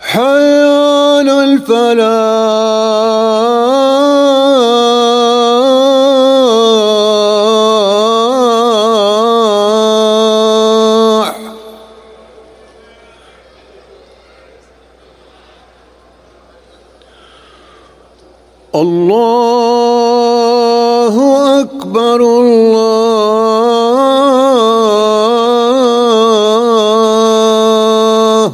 حي على الفلاح. الله أكبر الله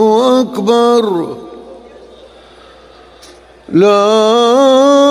أكبر. لا